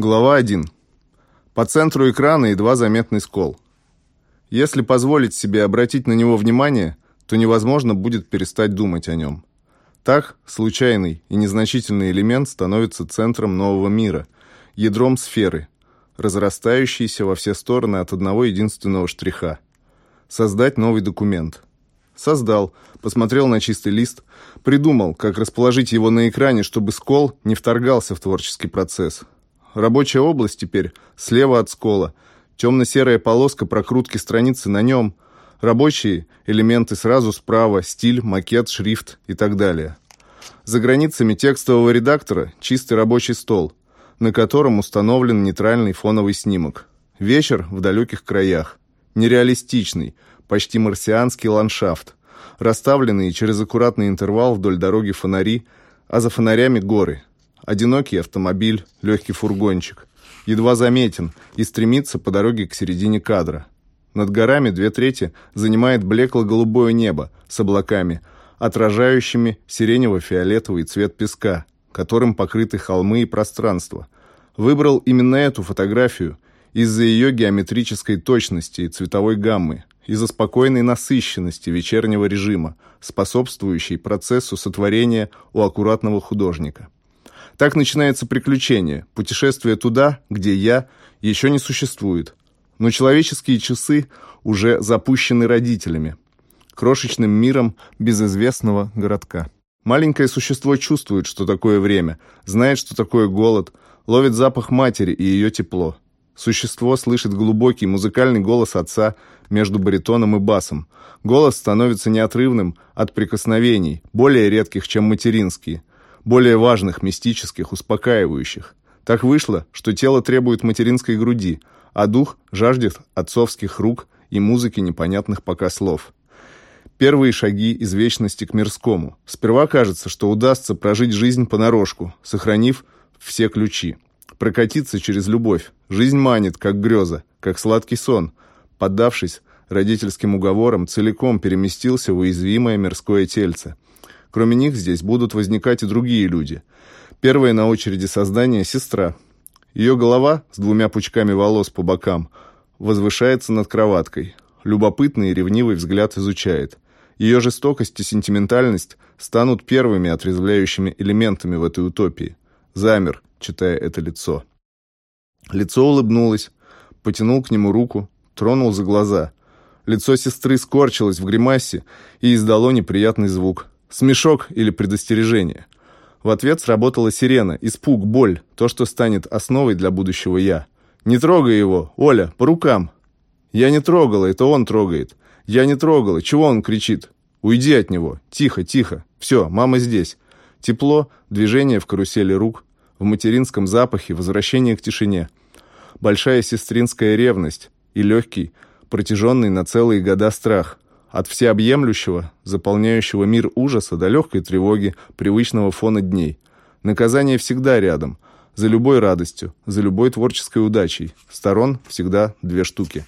Глава 1. По центру экрана едва заметный скол. Если позволить себе обратить на него внимание, то невозможно будет перестать думать о нем. Так, случайный и незначительный элемент становится центром нового мира, ядром сферы, разрастающейся во все стороны от одного единственного штриха. Создать новый документ. Создал, посмотрел на чистый лист, придумал, как расположить его на экране, чтобы скол не вторгался в творческий процесс – Рабочая область теперь слева от скола. Темно-серая полоска прокрутки страницы на нем. Рабочие элементы сразу справа, стиль, макет, шрифт и так далее. За границами текстового редактора чистый рабочий стол, на котором установлен нейтральный фоновый снимок. Вечер в далеких краях. Нереалистичный, почти марсианский ландшафт. Расставленные через аккуратный интервал вдоль дороги фонари, а за фонарями горы – Одинокий автомобиль, легкий фургончик. Едва заметен и стремится по дороге к середине кадра. Над горами две трети занимает блекло-голубое небо с облаками, отражающими сиренево-фиолетовый цвет песка, которым покрыты холмы и пространство. Выбрал именно эту фотографию из-за ее геометрической точности и цветовой гаммы, из-за спокойной насыщенности вечернего режима, способствующей процессу сотворения у аккуратного художника. Так начинается приключение, путешествие туда, где «я» еще не существует. Но человеческие часы уже запущены родителями, крошечным миром безызвестного городка. Маленькое существо чувствует, что такое время, знает, что такое голод, ловит запах матери и ее тепло. Существо слышит глубокий музыкальный голос отца между баритоном и басом. Голос становится неотрывным от прикосновений, более редких, чем материнские более важных, мистических, успокаивающих. Так вышло, что тело требует материнской груди, а дух жаждет отцовских рук и музыки непонятных пока слов. Первые шаги из вечности к мирскому. Сперва кажется, что удастся прожить жизнь понарошку, сохранив все ключи. Прокатиться через любовь. Жизнь манит, как греза, как сладкий сон. Поддавшись родительским уговорам, целиком переместился в уязвимое мирское тельце – Кроме них здесь будут возникать и другие люди. Первая на очереди создания – сестра. Ее голова с двумя пучками волос по бокам возвышается над кроваткой. Любопытный и ревнивый взгляд изучает. Ее жестокость и сентиментальность станут первыми отрезвляющими элементами в этой утопии. Замер, читая это лицо. Лицо улыбнулось, потянул к нему руку, тронул за глаза. Лицо сестры скорчилось в гримасе и издало неприятный звук – Смешок или предостережение. В ответ сработала сирена, испуг, боль, то, что станет основой для будущего «я». «Не трогай его! Оля, по рукам!» «Я не трогала, это он трогает!» «Я не трогала! Чего он кричит?» «Уйди от него! Тихо, тихо! Все, мама здесь!» Тепло, движение в карусели рук, в материнском запахе, возвращение к тишине. Большая сестринская ревность и легкий, протяженный на целые года страх – от всеобъемлющего, заполняющего мир ужаса до легкой тревоги, привычного фона дней. Наказание всегда рядом, за любой радостью, за любой творческой удачей. Сторон всегда две штуки.